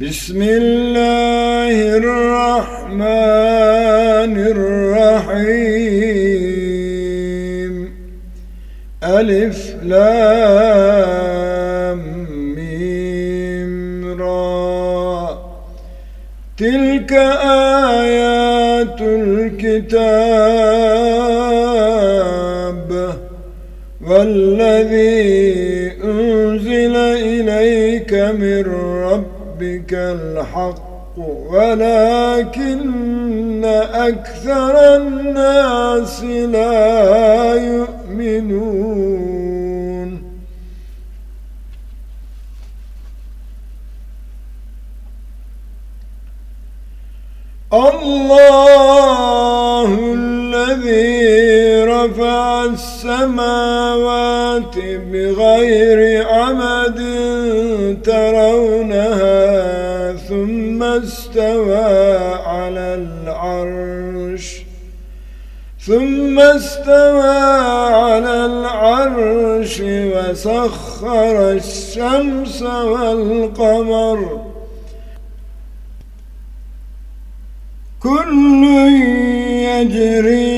بسم الله الرحمن الرحيم. ألف لام ميم را. تلك آيات الكتاب والذي أنزل إليك من ربك الحق ولكن أكثر الناس لا يؤمنون. الله السماوات بغير عمد ترونها ثم استوى على العرش. ثم استوى على العرش وسخر الشمس والقمر. كل يجري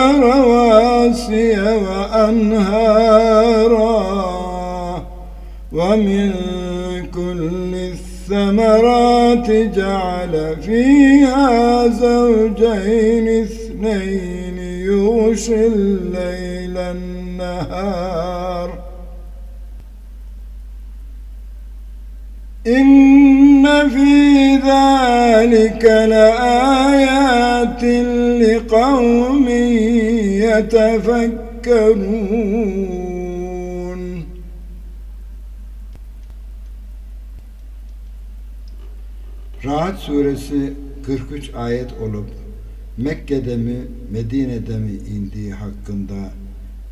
رواسي وأنهارا ومن كل الثمرات جعل فيها زوجين اثنين يغشي الليل النهار. إن في ذلك لآيات لقوم يتفكرون Rahat suresi 43 ayet olup Mekke'de mi Medine'de mi indiği hakkında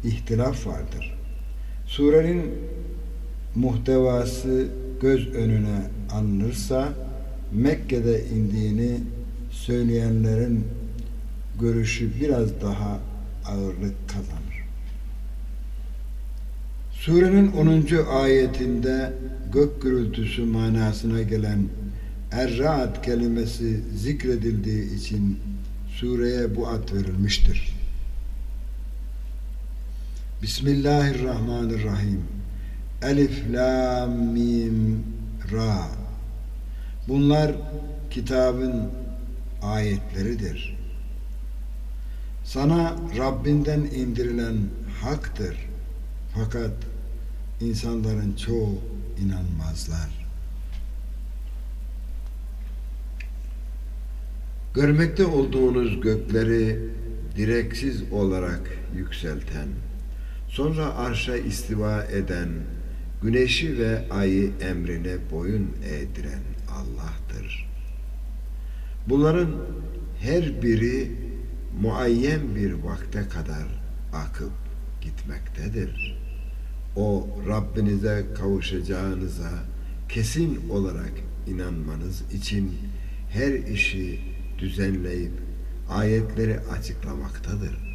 ihtilaf vardır. Surenin muhtevası göz önüne alınırsa Mekke'de indiğini söyleyenlerin görüşü biraz daha ağırlık kazanır. Surenin 10. ayetinde gök gürültüsü manasına gelen Er-Ra'd kelimesi zikredildiği için sureye bu ad verilmiştir. Bismillahirrahmanirrahim. Elif, La, Mim, Ra. Bunlar kitabın ayetleridir. Sana Rabbinden indirilen haktır. Fakat insanların çoğu inanmazlar. Görmekte olduğunuz gökleri direksiz olarak yükselten, sonra arşa istiva eden, güneşi ve ayı emrine boyun eğdiren Allah'tır. Bunların her biri muayyen bir vakte kadar akıp gitmektedir. O Rabbinize kavuşacağınıza kesin olarak inanmanız için her işi düzenleyip ayetleri açıklamaktadır.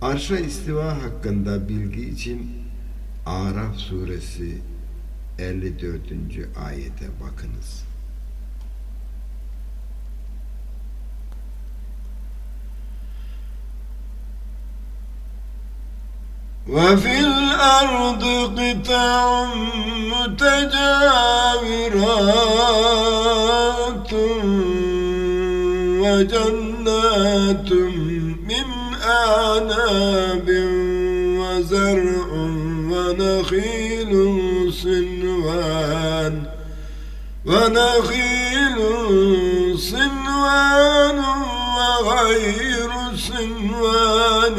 Arşa istiva hakkında bilgi için Araf suresi 54. ayete bakınız. وفي الأرض قطع متجاورات وجنات أعناب وزرع ونخيل صنوان ونخيل صنوان وغير صنوان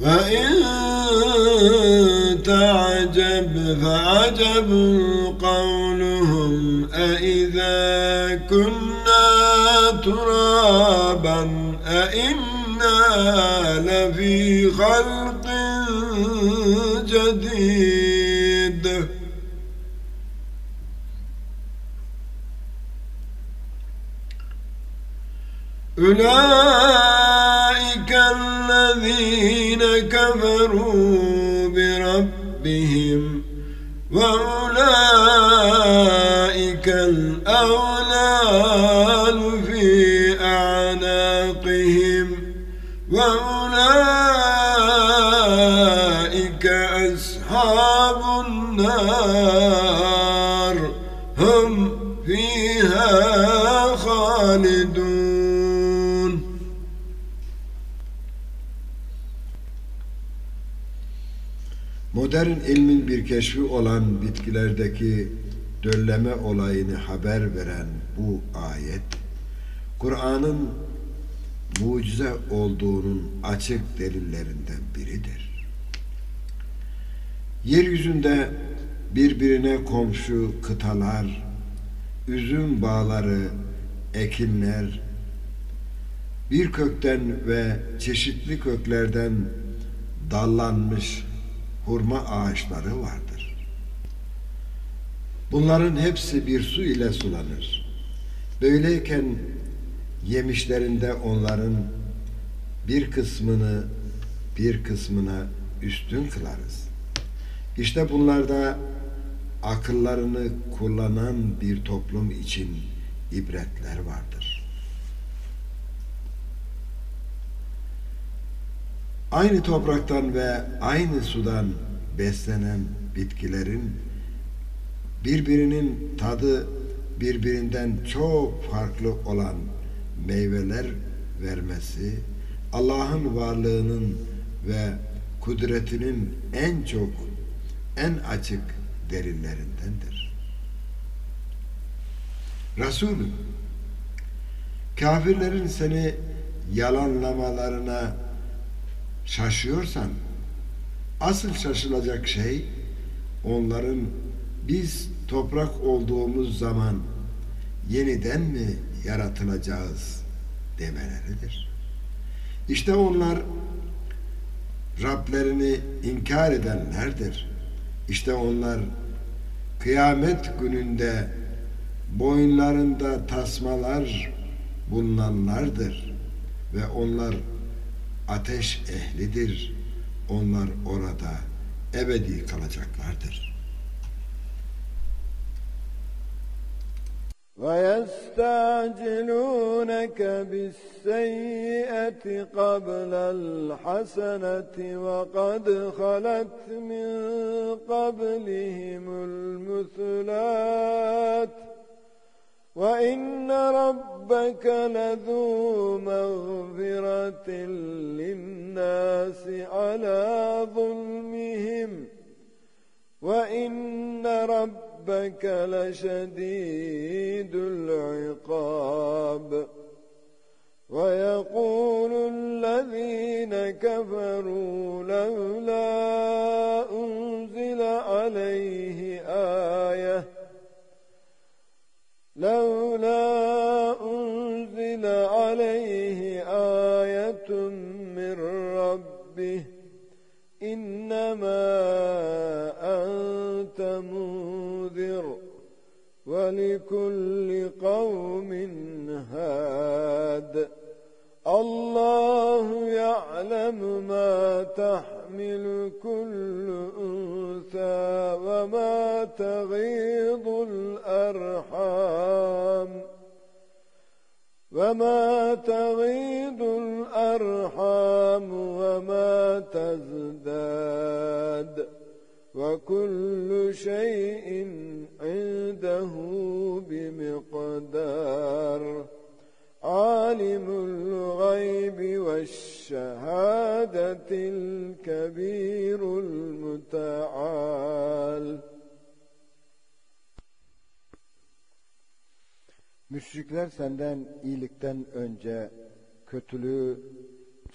وإن تعجب فعجب قولهم أإذا كنا ترابا أإنا لفي خلق جديد أولئك الذين كفروا بربهم وأولئك الأغلال Modern ilmin bir keşfi olan bitkilerdeki dölleme olayını haber veren bu ayet, Kur'an'ın mucize olduğunun açık delillerinden biridir. Yeryüzünde birbirine komşu kıtalar, üzüm bağları, ekinler, bir kökten ve çeşitli köklerden dallanmış hurma ağaçları vardır. Bunların hepsi bir su ile sulanır. Böyleyken yemişlerinde onların bir kısmını bir kısmına üstün kılarız. İşte bunlarda akıllarını kullanan bir toplum için ibretler vardır. Aynı topraktan ve aynı sudan beslenen bitkilerin birbirinin tadı birbirinden çok farklı olan meyveler vermesi Allah'ın varlığının ve kudretinin en çok en açık delillerindendir. Resulüm kafirlerin seni yalanlamalarına şaşıyorsan asıl şaşılacak şey onların biz toprak olduğumuz zaman yeniden mi yaratılacağız demeleridir. İşte onlar Rablerini inkar edenlerdir. İşte onlar kıyamet gününde boyunlarında tasmalar bulunanlardır ve onlar ateş ehlidir. Onlar orada ebedi kalacaklardır. ويستعجلونك بالسيئة قبل الحسنة وقد خلت من قبلهم المثلات وإن ربك لذو مغفرة للناس على ظلمهم وإن ربك لشديد العقاب ويقول الذين كفروا لولا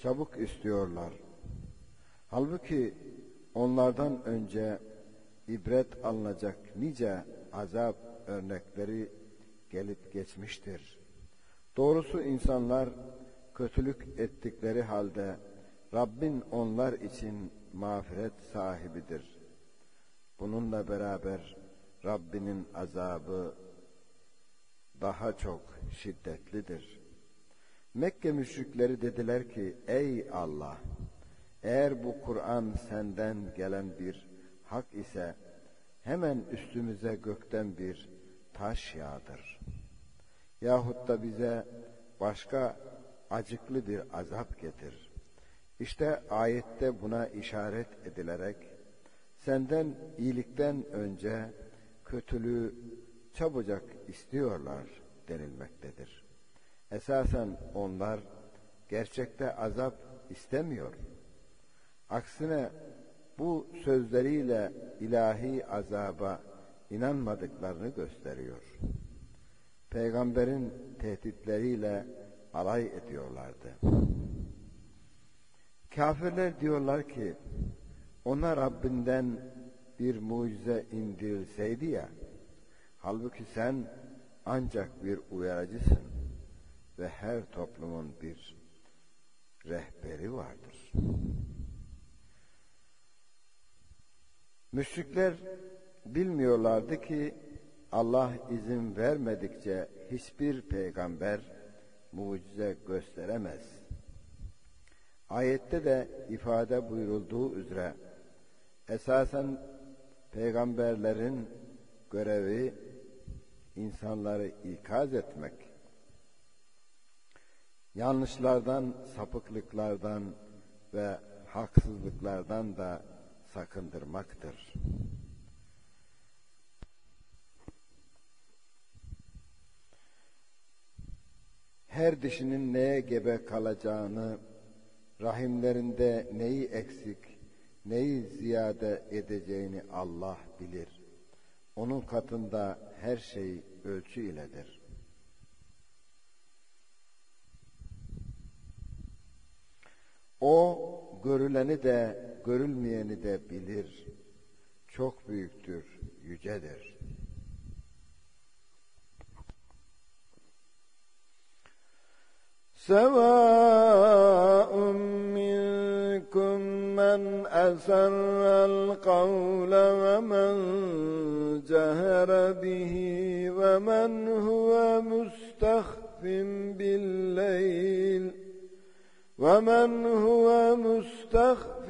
çabuk istiyorlar. Halbuki onlardan önce ibret alınacak nice azap örnekleri gelip geçmiştir. Doğrusu insanlar kötülük ettikleri halde Rabbin onlar için mağfiret sahibidir. Bununla beraber Rabbinin azabı daha çok şiddetlidir. Mekke müşrikleri dediler ki ey Allah eğer bu Kur'an senden gelen bir hak ise hemen üstümüze gökten bir taş yağdır. Yahut da bize başka acıklı bir azap getir. İşte ayette buna işaret edilerek senden iyilikten önce kötülüğü çabucak istiyorlar denilmektedir. Esasen onlar gerçekte azap istemiyor. Aksine bu sözleriyle ilahi azaba inanmadıklarını gösteriyor. Peygamberin tehditleriyle alay ediyorlardı. Kafirler diyorlar ki ona Rabbinden bir mucize indirilseydi ya halbuki sen ancak bir uyarıcısın ve her toplumun bir rehberi vardır. Müşrikler bilmiyorlardı ki Allah izin vermedikçe hiçbir peygamber mucize gösteremez. Ayette de ifade buyurulduğu üzere esasen peygamberlerin görevi insanları ikaz etmek, yanlışlardan, sapıklıklardan ve haksızlıklardan da sakındırmaktır. Her dişinin neye gebe kalacağını, rahimlerinde neyi eksik, neyi ziyade edeceğini Allah bilir. Onun katında her şey ölçü iledir. O görüleni de görülmeyeni de bilir. Çok büyüktür, yücedir. سواء منكم من أسر القول ومن جهر به ومن هو مستخف بالليل ومن هو مستخف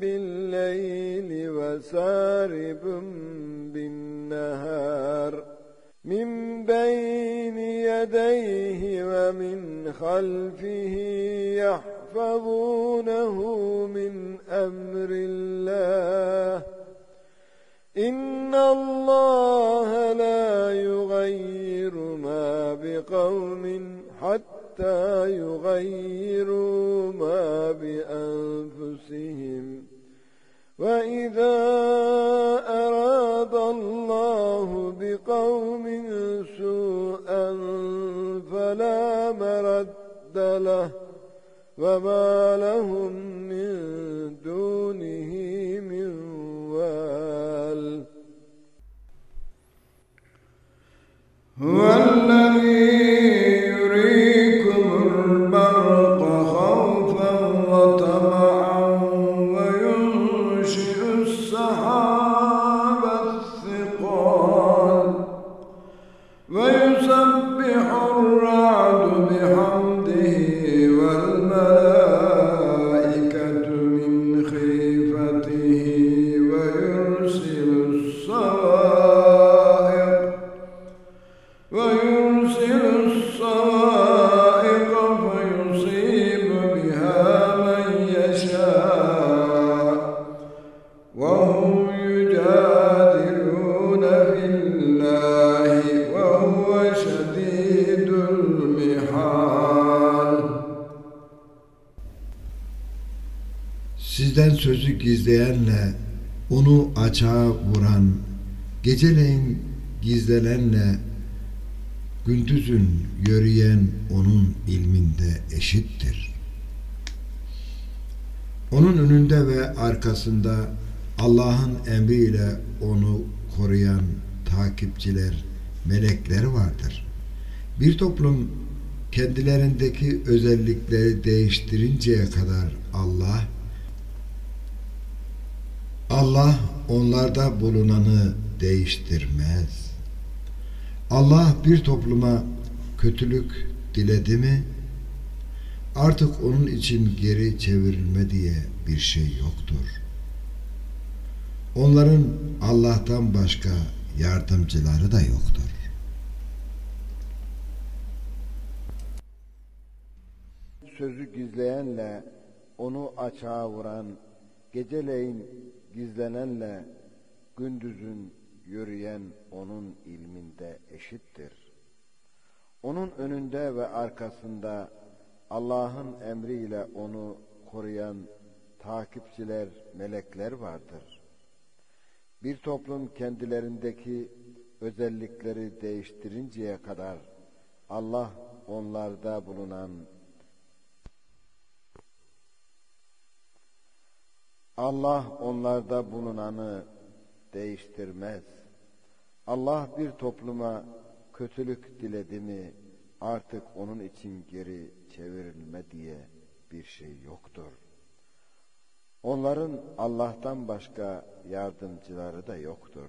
بالليل وسارب بالنهار من بين يديه ومن خلفه يحفظونه من أمر الله إن الله لا يغير ما بقوم حتى حتى يغيروا ما بأنفسهم. وإذا أراد الله بقوم سوءا فلا مرد له. وما لهم من دونه من وال. هو gizleyenle onu açığa vuran, geceleyin gizlenenle gündüzün yürüyen onun ilminde eşittir. Onun önünde ve arkasında Allah'ın emriyle onu koruyan takipçiler, melekler vardır. Bir toplum kendilerindeki özellikleri değiştirinceye kadar Allah Allah onlarda bulunanı değiştirmez. Allah bir topluma kötülük diledi mi artık onun için geri çevrilme diye bir şey yoktur. Onların Allah'tan başka yardımcıları da yoktur. Sözü gizleyenle onu açığa vuran, geceleyin gizlenenle gündüzün yürüyen onun ilminde eşittir. Onun önünde ve arkasında Allah'ın emriyle onu koruyan takipçiler, melekler vardır. Bir toplum kendilerindeki özellikleri değiştirinceye kadar Allah onlarda bulunan Allah onlarda bulunanı değiştirmez. Allah bir topluma kötülük diledi mi artık onun için geri çevrilme diye bir şey yoktur. Onların Allah'tan başka yardımcıları da yoktur.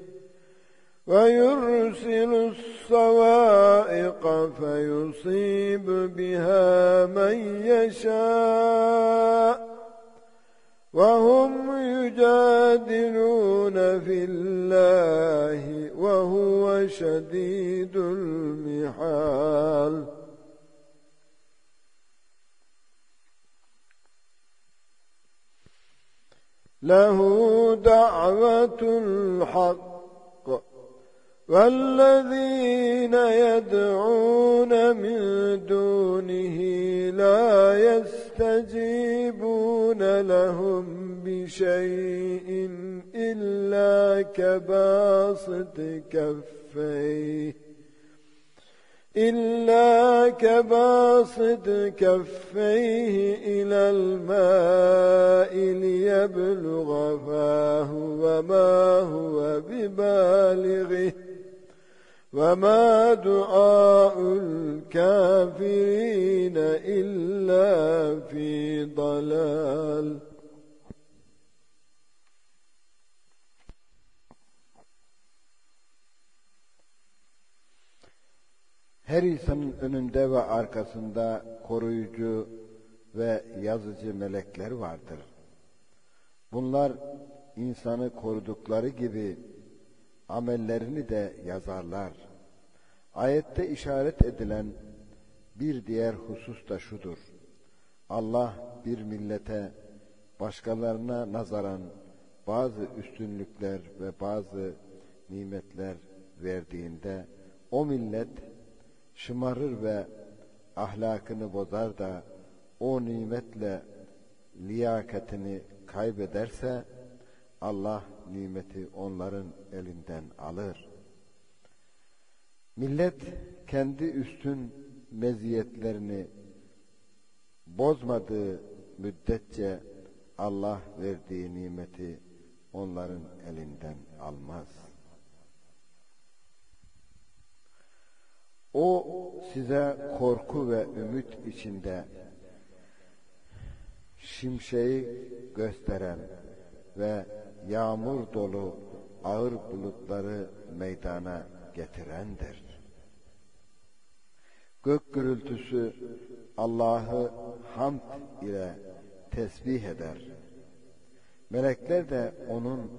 ويرسل الصواعق فيصيب بها من يشاء. وهم يجادلون في الله وهو شديد المحال. له دعوة الحق والذين يدعون من دونه لا يستجيبون لهم بشيء إلا كباسط كفيه إلا كباسط كفيه إلى الماء ليبلغ فاه وما هو ببالغه وما دعاء الكافرين إلا في ضلال Her insanın önünde ve arkasında koruyucu ve yazıcı melekler vardır. Bunlar insanı korudukları gibi amellerini de yazarlar. Ayette işaret edilen bir diğer husus da şudur. Allah bir millete başkalarına nazaran bazı üstünlükler ve bazı nimetler verdiğinde o millet şımarır ve ahlakını bozar da o nimetle liyakatini kaybederse Allah nimeti onların elinden alır. Millet kendi üstün meziyetlerini bozmadığı müddetçe Allah verdiği nimeti onların elinden almaz. O size korku ve ümit içinde şimşeği gösteren ve yağmur dolu ağır bulutları meydana getirendir. Gök gürültüsü Allah'ı hamd ile tesbih eder. Melekler de onun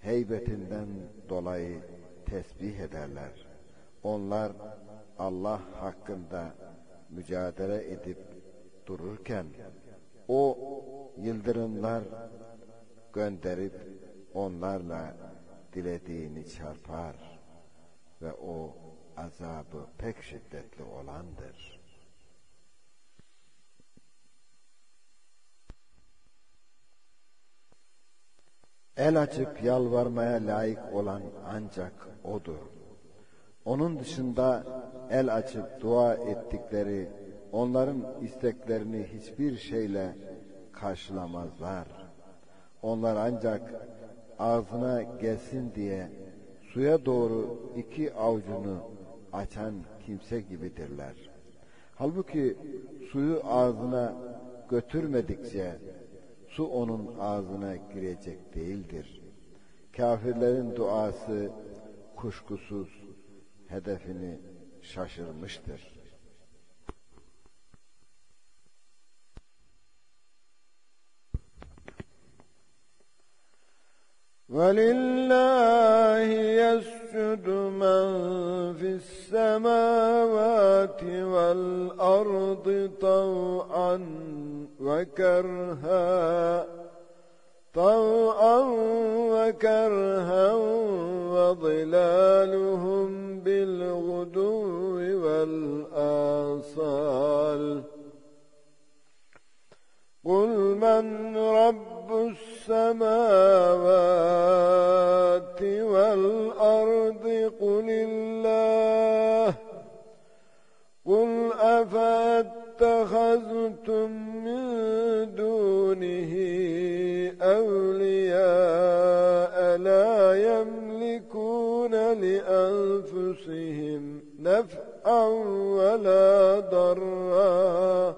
heybetinden dolayı tesbih ederler. Onlar Allah hakkında mücadele edip dururken o yıldırımlar gönderip onlarla dilediğini çarpar ve o azabı pek şiddetli olandır. El açıp yalvarmaya layık olan ancak O'dur. Onun dışında el açıp dua ettikleri onların isteklerini hiçbir şeyle karşılamazlar. Onlar ancak ağzına gelsin diye suya doğru iki avucunu açan kimse gibidirler. Halbuki suyu ağzına götürmedikçe su onun ağzına girecek değildir. Kafirlerin duası kuşkusuz hedefini şaşırmıştır. ولله يسجد من في السماوات والأرض طوعا وكرها طوعا وكرها وظلالهم بالغدو والآصال. قل من رب السماوات والأرض قل الله قل أفاتخذتم من دونه أولياء لا يملكون لأنفسهم نفعا ولا ضرا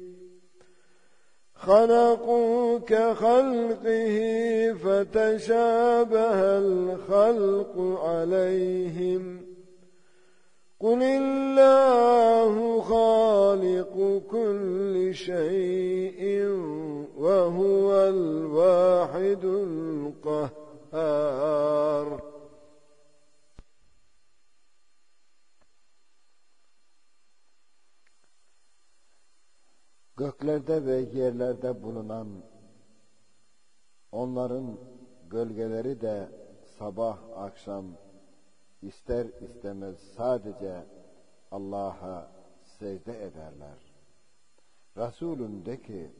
خلقوا كخلقه فتشابه الخلق عليهم قل الله خالق كل شيء وهو الواحد القهار Göklerde ve yerlerde bulunan onların gölgeleri de sabah akşam ister istemez sadece Allah'a secde ederler. Resulün de ki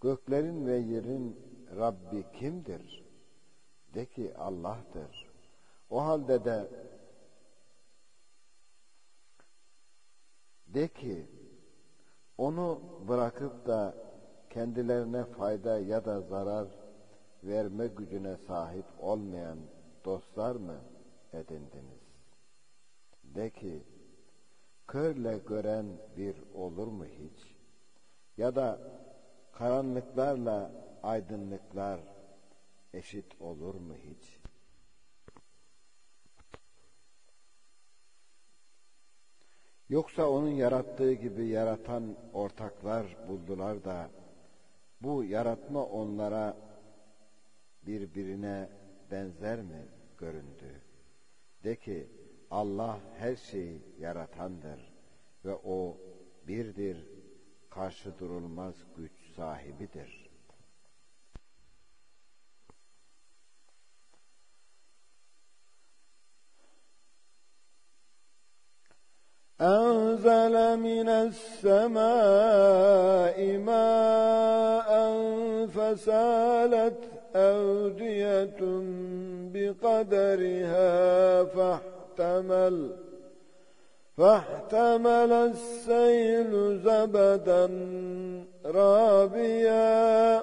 göklerin ve yerin Rabbi kimdir? De ki Allah'tır. O halde de de ki onu bırakıp da kendilerine fayda ya da zarar verme gücüne sahip olmayan dostlar mı edindiniz? De ki, körle gören bir olur mu hiç? Ya da karanlıklarla aydınlıklar eşit olur mu hiç? Yoksa onun yarattığı gibi yaratan ortaklar buldular da bu yaratma onlara birbirine benzer mi göründü? De ki Allah her şeyi yaratandır ve o birdir, karşı durulmaz güç sahibidir. أنزل من السماء ماء فسالت أودية بقدرها فاحتمل فاحتمل السيل زبدا رابيا.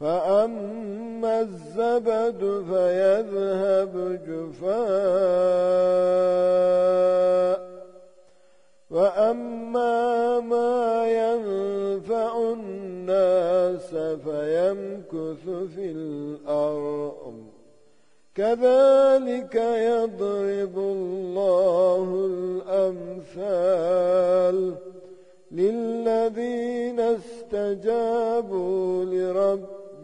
فأما الزبد فيذهب جفاء وأما ما ينفع الناس فيمكث في الأرض كذلك يضرب الله الأمثال للذين استجابوا لربهم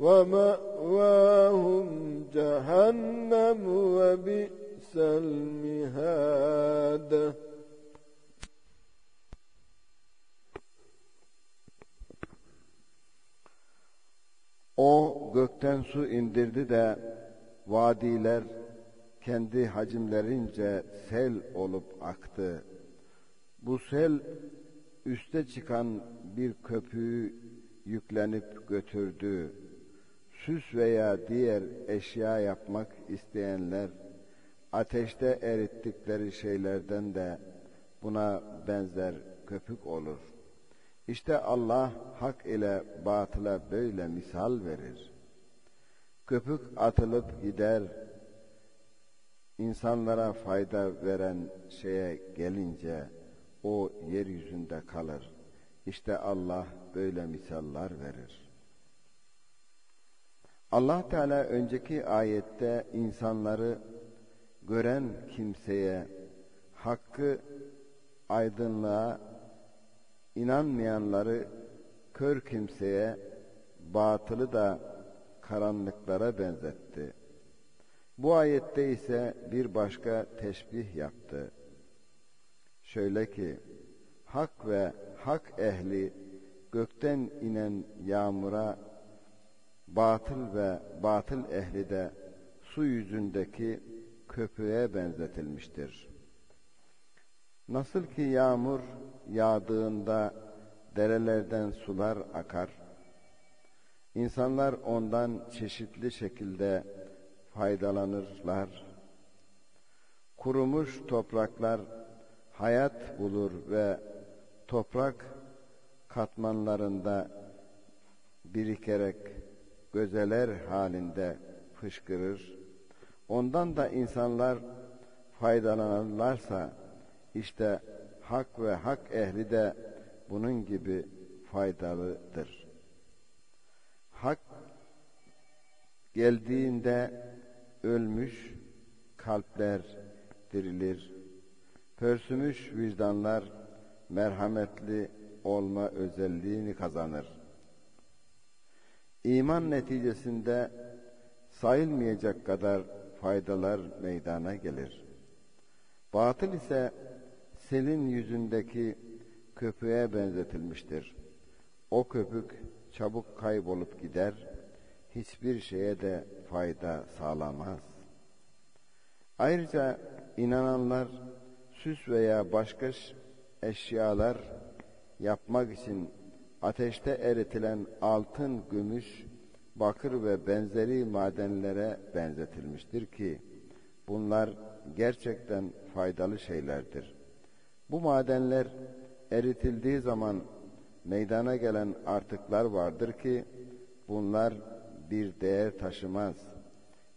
ومأواهم جهنم وبئس المهاد O gökten su indirdi de vadiler kendi hacimlerince sel olup aktı. Bu sel üste çıkan bir köpüğü yüklenip götürdü süs veya diğer eşya yapmak isteyenler ateşte erittikleri şeylerden de buna benzer köpük olur. İşte Allah hak ile batıla böyle misal verir. Köpük atılıp gider, insanlara fayda veren şeye gelince o yeryüzünde kalır. İşte Allah böyle misallar verir. Allah Teala önceki ayette insanları gören kimseye hakkı aydınlığa inanmayanları kör kimseye batılı da karanlıklara benzetti. Bu ayette ise bir başka teşbih yaptı. Şöyle ki, hak ve hak ehli gökten inen yağmura batıl ve batıl ehli de su yüzündeki köpüğe benzetilmiştir. Nasıl ki yağmur yağdığında derelerden sular akar, insanlar ondan çeşitli şekilde faydalanırlar. Kurumuş topraklar hayat bulur ve toprak katmanlarında birikerek gözeler halinde fışkırır. Ondan da insanlar faydalanırlarsa işte hak ve hak ehli de bunun gibi faydalıdır. Hak geldiğinde ölmüş kalpler dirilir. Pörsümüş vicdanlar merhametli olma özelliğini kazanır iman neticesinde sayılmayacak kadar faydalar meydana gelir. Batıl ise selin yüzündeki köpüğe benzetilmiştir. O köpük çabuk kaybolup gider, hiçbir şeye de fayda sağlamaz. Ayrıca inananlar süs veya başka eşyalar yapmak için ateşte eritilen altın, gümüş, bakır ve benzeri madenlere benzetilmiştir ki bunlar gerçekten faydalı şeylerdir. Bu madenler eritildiği zaman meydana gelen artıklar vardır ki bunlar bir değer taşımaz.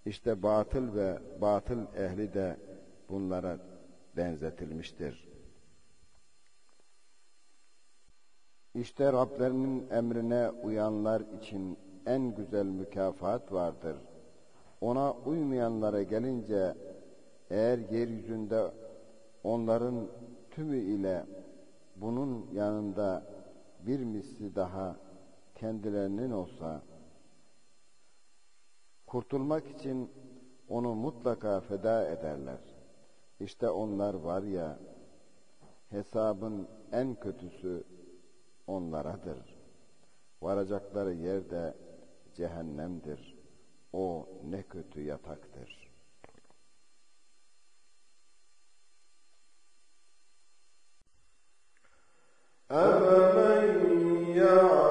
İşte batıl ve batıl ehli de bunlara benzetilmiştir. İşte Rablerinin emrine uyanlar için en güzel mükafat vardır. Ona uymayanlara gelince eğer yeryüzünde onların tümü ile bunun yanında bir misli daha kendilerinin olsa kurtulmak için onu mutlaka feda ederler. İşte onlar var ya hesabın en kötüsü onlaradır. Varacakları yer de cehennemdir. O ne kötü yataktır. أَفَمَنْ يَعْلَمُ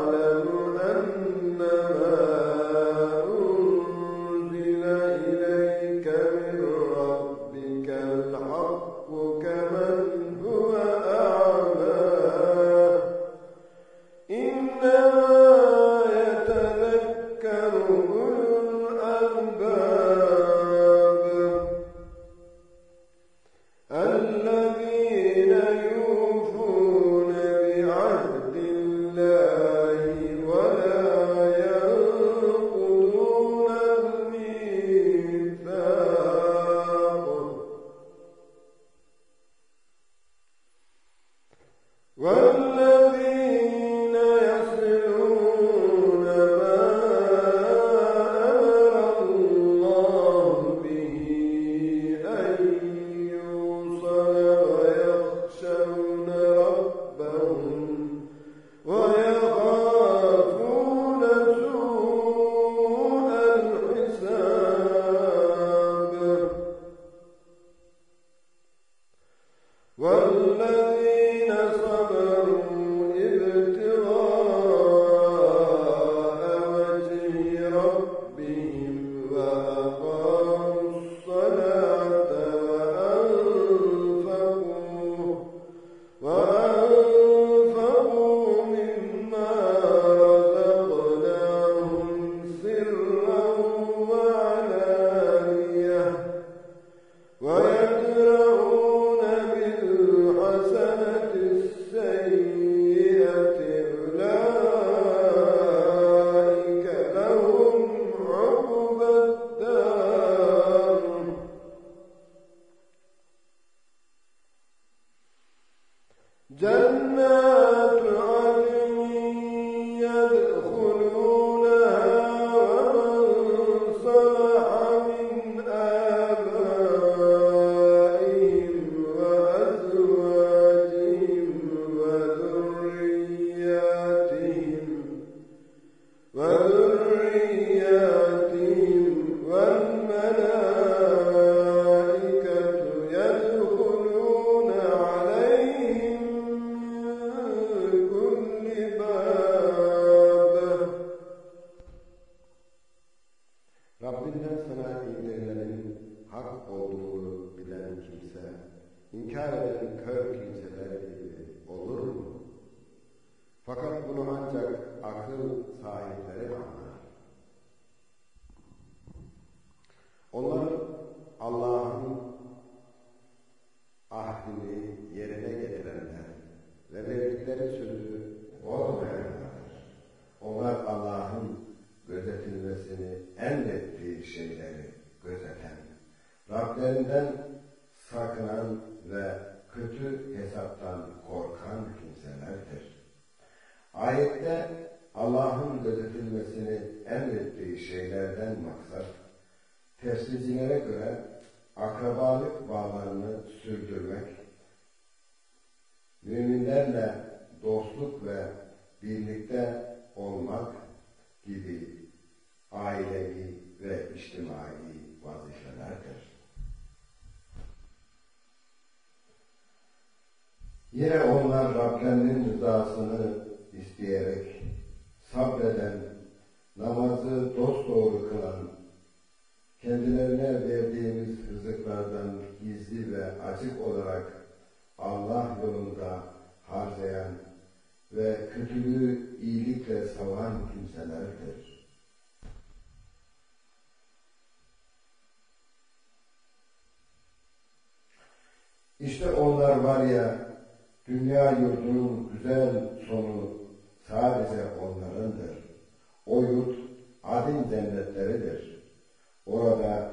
Orada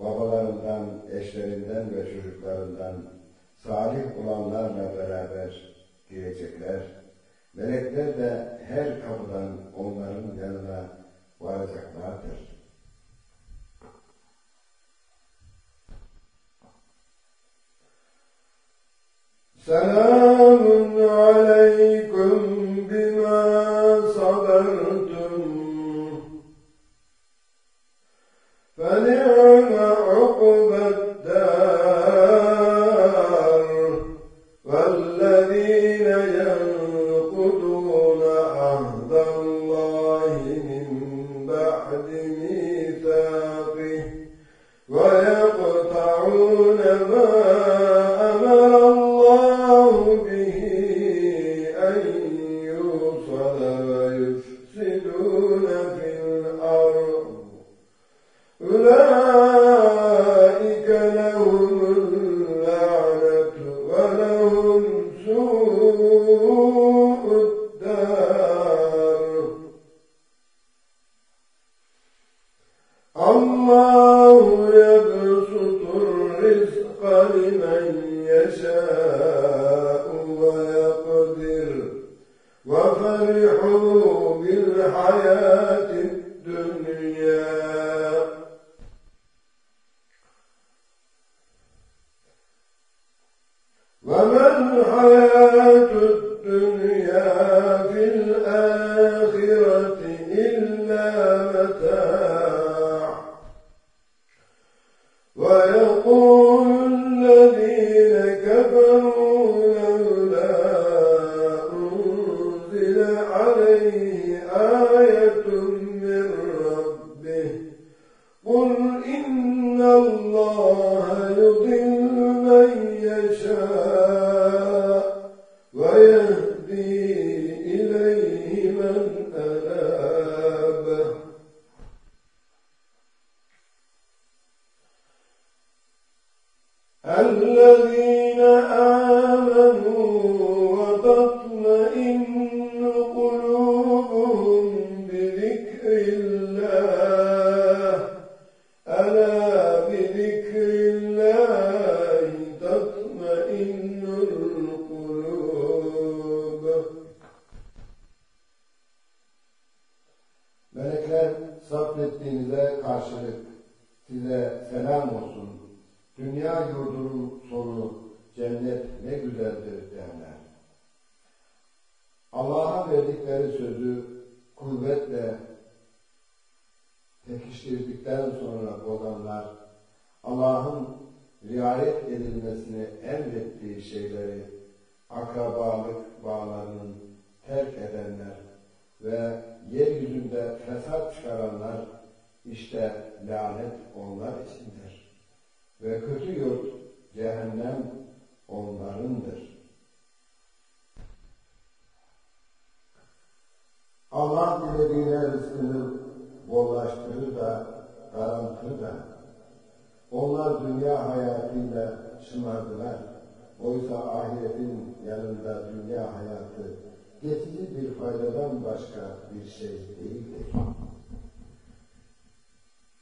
babalarından, eşlerinden ve çocuklarından salih olanlarla beraber girecekler. Melekler de her kapıdan onların yanına varacaklardır. Selamun aleyküm Oh.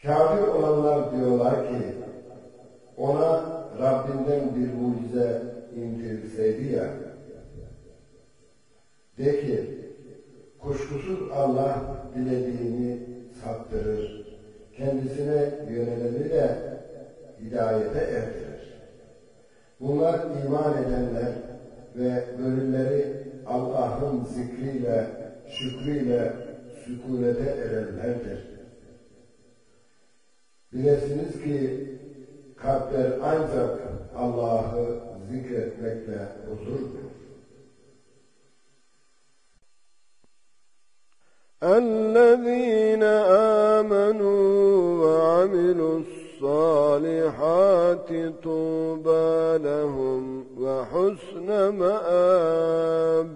Kafir olanlar diyorlar ki ona Rabbinden bir mucize indirilseydi ya de ki kuşkusuz Allah dilediğini saptırır. Kendisine yöneleni de hidayete erdirir. Bunlar iman edenler ve gönülleri Allah'ın zikriyle, şükrüyle sükunete erenlerdir. Bilesiniz ki kalpler ancak Allah'ı zikretmekle huzur bulur. الذين آمنوا وعملوا الصالحات طوبى لهم وحسن مآب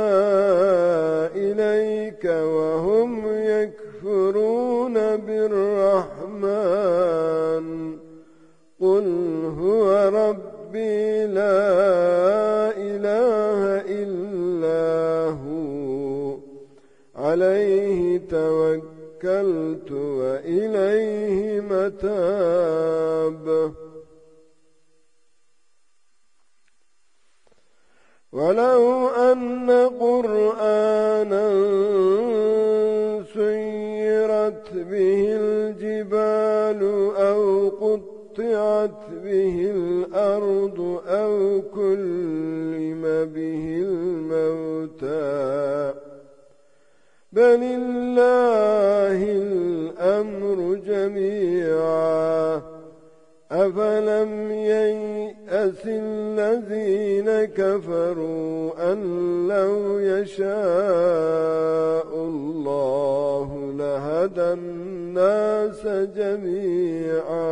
ربي لا إله إلا هو. عليه توكلت وإليه متاب. ولو أن قرآنا سيرت به الجبال أو قطعت به الأرض أو كلم به الموتى. بل الله الأمر جميعا. أفلم ييأس الذين كفروا أن لو يشاء الله لهدى الناس جميعا.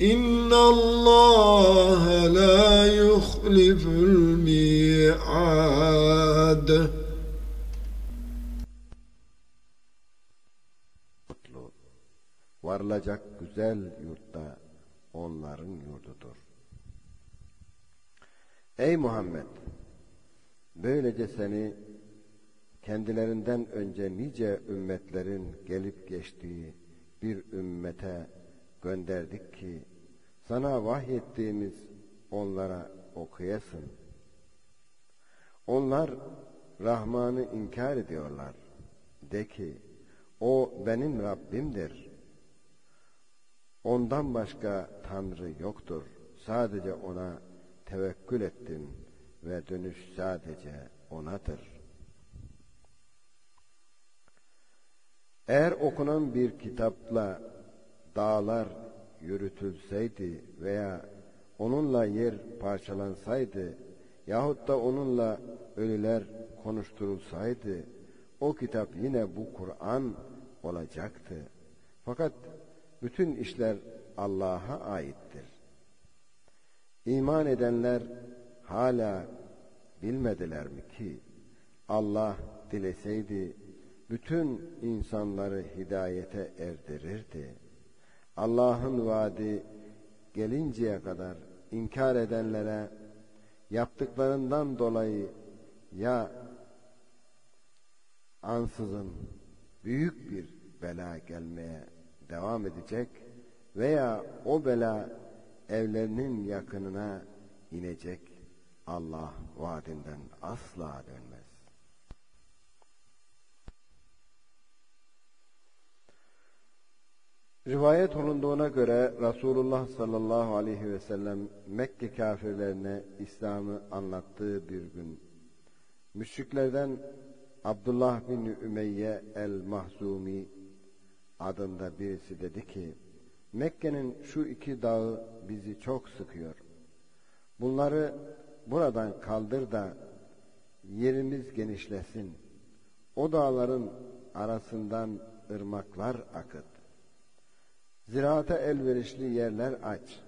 إن الله لا يخلف الميعاد mutlu. Varılacak güzel yurtta onların yurdudur. Ey Muhammed! Böylece seni kendilerinden önce nice ümmetlerin gelip geçtiği bir ümmete gönderdik ki sana vahyettiğimiz onlara okuyasın. Onlar Rahman'ı inkar ediyorlar. De ki o benim Rabbimdir. Ondan başka Tanrı yoktur. Sadece ona tevekkül ettim ve dönüş sadece O'nadır. Eğer okunan bir kitapla dağlar yürütülseydi veya onunla yer parçalansaydı yahut da onunla ölüler konuşturulsaydı o kitap yine bu Kur'an olacaktı. Fakat bütün işler Allah'a aittir. İman edenler hala bilmediler mi ki Allah dileseydi bütün insanları hidayete erdirirdi. Allah'ın vaadi gelinceye kadar inkar edenlere yaptıklarından dolayı ya ansızın büyük bir bela gelmeye devam edecek veya o bela evlerinin yakınına inecek Allah vaadinden asla dönmez. Rivayet olunduğuna göre Resulullah sallallahu aleyhi ve sellem Mekke kafirlerine İslam'ı anlattığı bir gün müşriklerden Abdullah bin Ümeyye el-Mahzumi adında birisi dedi ki Mekke'nin şu iki dağı bizi çok sıkıyor. Bunları buradan kaldır da yerimiz genişlesin. O dağların arasından ırmaklar akıt. Ziraate elverişli yerler aç.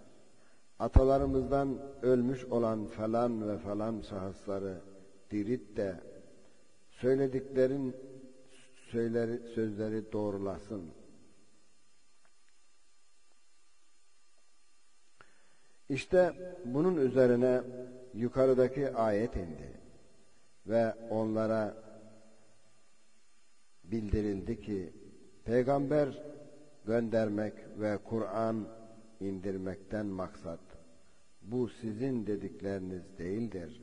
Atalarımızdan ölmüş olan falan ve falan şahısları dirit de söylediklerin söyleri, sözleri doğrulasın. İşte bunun üzerine yukarıdaki ayet indi ve onlara bildirildi ki peygamber göndermek ve Kur'an indirmekten maksat bu sizin dedikleriniz değildir.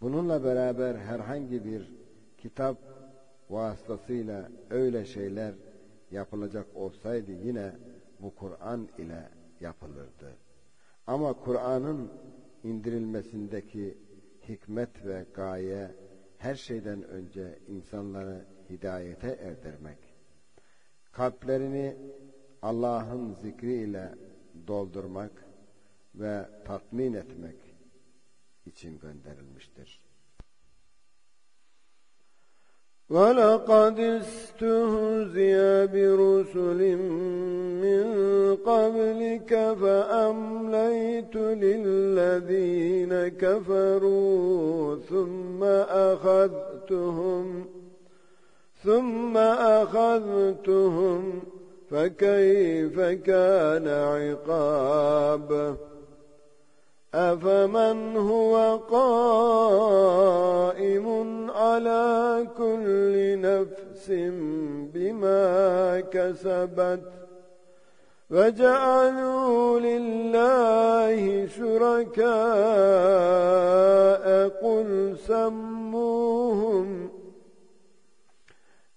Bununla beraber herhangi bir kitap vasıtasıyla öyle şeyler yapılacak olsaydı yine bu Kur'an ile yapılırdı. Ama Kur'an'ın indirilmesindeki hikmet ve gaye her şeyden önce insanları hidayete erdirmek. Kalplerini Allah'ın zikriyle doldurmak ve tatmin etmek için gönderilmiştir. ولقد استهزئ برسل من قبلك فأمليت للذين كفروا ثم أخذتهم ثم أخذتهم فكيف كان عقاب؟ أفمن هو قائم على كل نفس بما كسبت؟ وجعلوا لله شركاء قل سموهم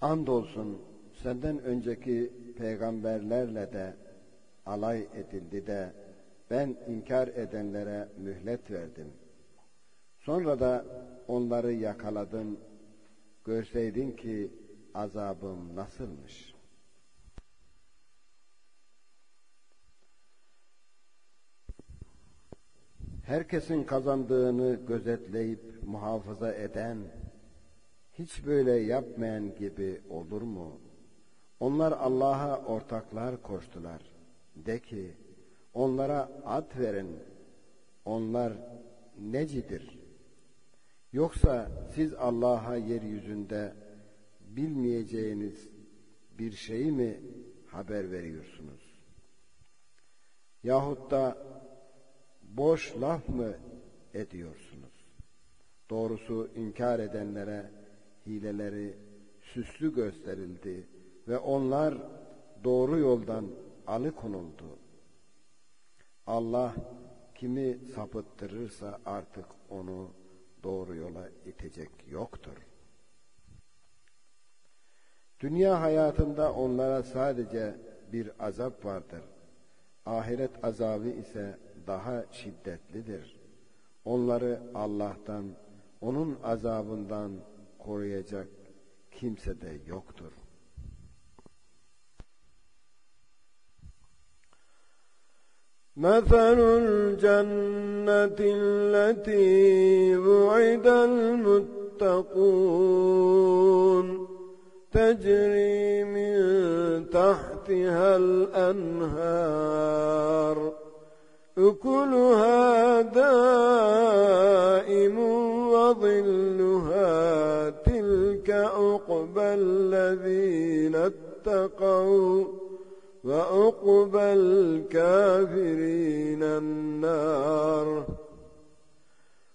Andolsun senden önceki peygamberlerle de alay edildi de ben inkar edenlere mühlet verdim. Sonra da onları yakaladım. Görseydin ki azabım nasılmış. Herkesin kazandığını gözetleyip muhafaza eden hiç böyle yapmayan gibi olur mu? Onlar Allah'a ortaklar koştular. De ki, onlara ad verin. Onlar necidir? Yoksa siz Allah'a yeryüzünde bilmeyeceğiniz bir şeyi mi haber veriyorsunuz? Yahut da boş laf mı ediyorsunuz? Doğrusu inkar edenlere hileleri süslü gösterildi ve onlar doğru yoldan alıkonuldu. Allah kimi sapıttırırsa artık onu doğru yola itecek yoktur. Dünya hayatında onlara sadece bir azap vardır. Ahiret azabı ise daha şiddetlidir. Onları Allah'tan, onun azabından koruyacak kimse de yoktur. مثل الجنة التي وعد المتقون تجري من تحتها الأنهار أكلها دائم وظلها تلك عقبى الذين اتقوا وعقبى الكافرين النار.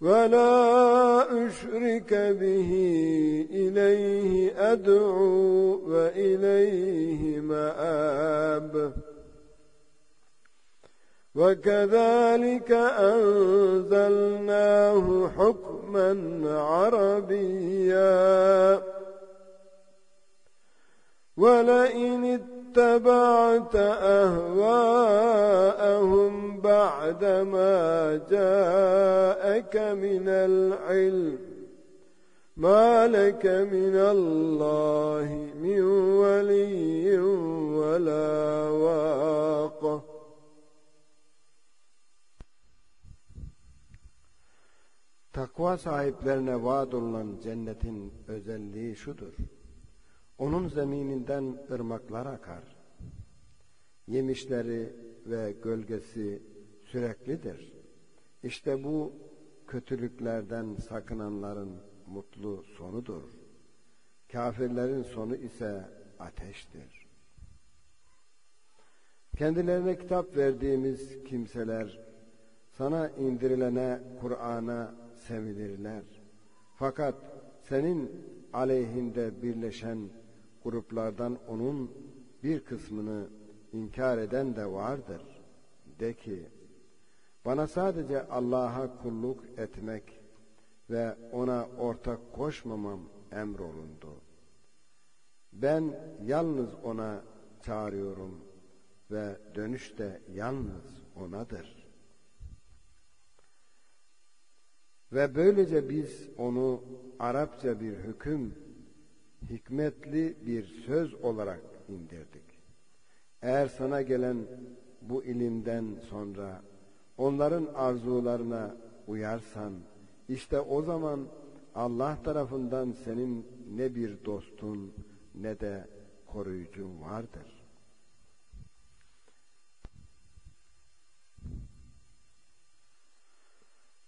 ولا أشرك به إليه أدعو وإليه مآب. وكذلك أنزلناه حكما عربيا. ولئن اتبعت أهواءهم بعدما جاءك من العلم ما لك من الله من ولي ولا واق Takva sahiplerine vaat olunan cennetin özelliği şudur. Onun zemininden ırmaklar akar. Yemişleri ve gölgesi süreklidir. İşte bu kötülüklerden sakınanların mutlu sonudur. Kafirlerin sonu ise ateştir. Kendilerine kitap verdiğimiz kimseler sana indirilene Kur'an'a sevinirler. Fakat senin aleyhinde birleşen gruplardan onun bir kısmını inkar eden de vardır. De ki, bana sadece Allah'a kulluk etmek ve ona ortak koşmamam emrolundu. Ben yalnız ona çağırıyorum ve dönüş de yalnız onadır. Ve böylece biz onu Arapça bir hüküm, hikmetli bir söz olarak indirdik. Eğer sana gelen bu ilimden sonra onların arzularına uyarsan, işte o zaman Allah tarafından senin ne bir dostun ne de koruyucun vardır.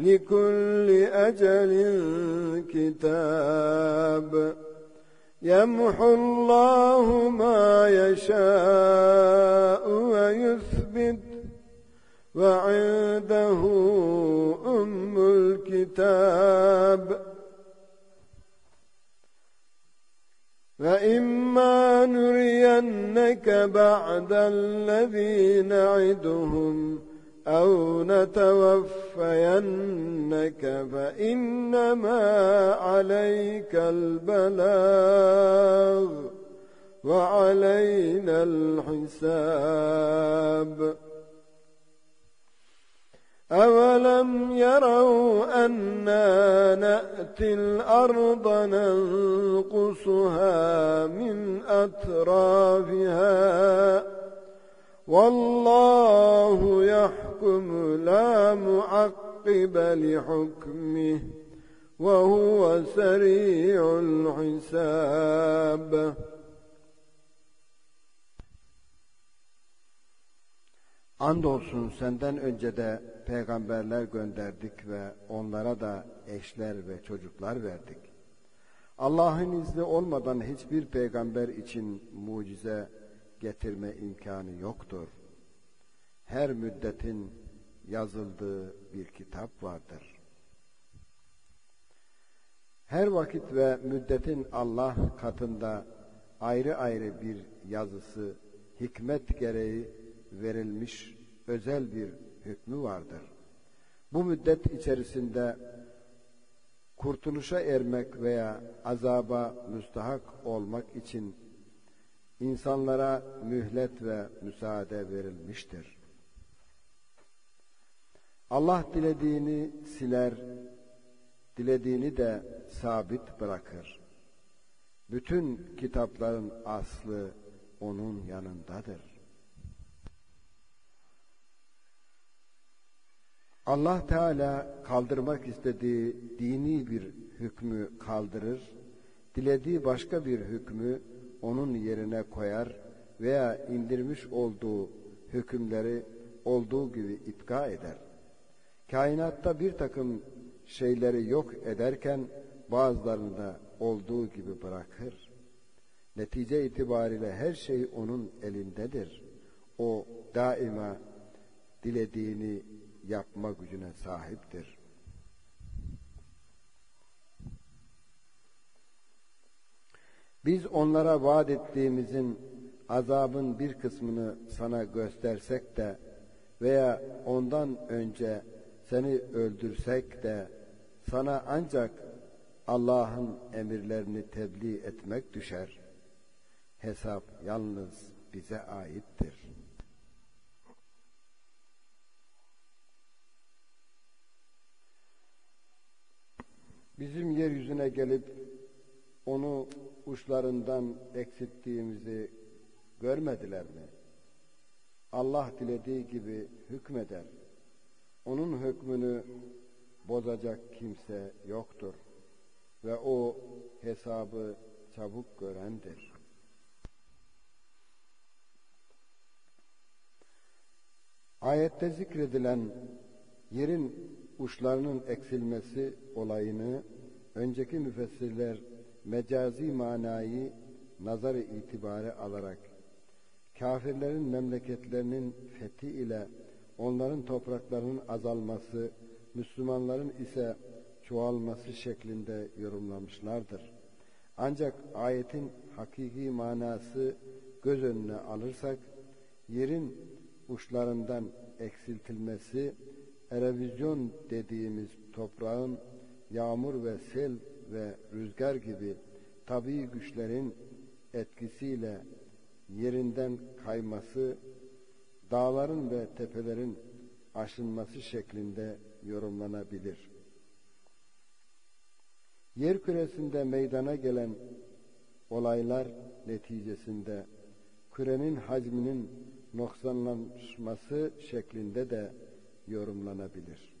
لكل أجل كتاب. يمحو الله ما يشاء ويثبت وعنده أم الكتاب. فإما نرينك بعد الذي نعدهم أو نتوفينك فإنما عليك البلاغ وعلينا الحساب. أولم يروا أنا نأتي الأرض ننقصها من أطرافها والله يحكم لا معقب لحكمه وهو سريع الحساب Andolsun senden önce de peygamberler gönderdik ve onlara da eşler ve çocuklar verdik. Allah'ın izni olmadan hiçbir peygamber için mucize getirme imkanı yoktur. Her müddetin yazıldığı bir kitap vardır. Her vakit ve müddetin Allah katında ayrı ayrı bir yazısı, hikmet gereği verilmiş özel bir hükmü vardır. Bu müddet içerisinde kurtuluşa ermek veya azaba müstahak olmak için insanlara mühlet ve müsaade verilmiştir. Allah dilediğini siler, dilediğini de sabit bırakır. Bütün kitapların aslı onun yanındadır. Allah Teala kaldırmak istediği dini bir hükmü kaldırır, dilediği başka bir hükmü onun yerine koyar veya indirmiş olduğu hükümleri olduğu gibi ipka eder. Kainatta bir takım şeyleri yok ederken bazılarını da olduğu gibi bırakır. Netice itibariyle her şey onun elindedir. O daima dilediğini yapma gücüne sahiptir. Biz onlara vaat ettiğimizin azabın bir kısmını sana göstersek de veya ondan önce seni öldürsek de sana ancak Allah'ın emirlerini tebliğ etmek düşer. Hesap yalnız bize aittir. Bizim yeryüzüne gelip onu uçlarından eksilttiğimizi görmediler mi? Allah dilediği gibi hükmeder. Onun hükmünü bozacak kimse yoktur. Ve o hesabı çabuk görendir. Ayette zikredilen yerin uçlarının eksilmesi olayını önceki müfessirler mecazi manayı nazar itibare alarak kafirlerin memleketlerinin fethi ile onların topraklarının azalması, Müslümanların ise çoğalması şeklinde yorumlamışlardır. Ancak ayetin hakiki manası göz önüne alırsak, yerin uçlarından eksiltilmesi, erevizyon dediğimiz toprağın yağmur ve sel ve rüzgar gibi tabii güçlerin etkisiyle yerinden kayması, dağların ve tepelerin aşınması şeklinde yorumlanabilir. Yer küresinde meydana gelen olaylar neticesinde kürenin hacminin noksanlaşması şeklinde de yorumlanabilir.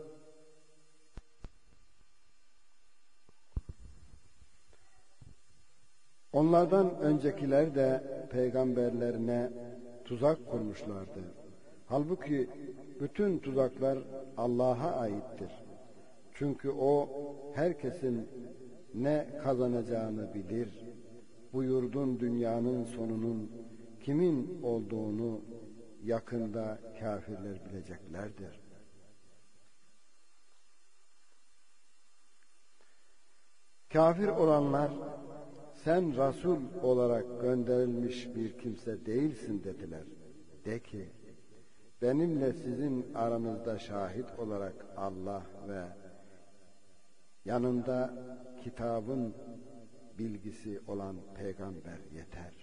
Onlardan öncekiler de peygamberlerine tuzak kurmuşlardı. Halbuki bütün tuzaklar Allah'a aittir. Çünkü o herkesin ne kazanacağını bilir. Bu yurdun dünyanın sonunun kimin olduğunu yakında kafirler bileceklerdir. Kafir olanlar sen Resul olarak gönderilmiş bir kimse değilsin dediler. De ki, benimle sizin aranızda şahit olarak Allah ve yanında kitabın bilgisi olan peygamber yeter.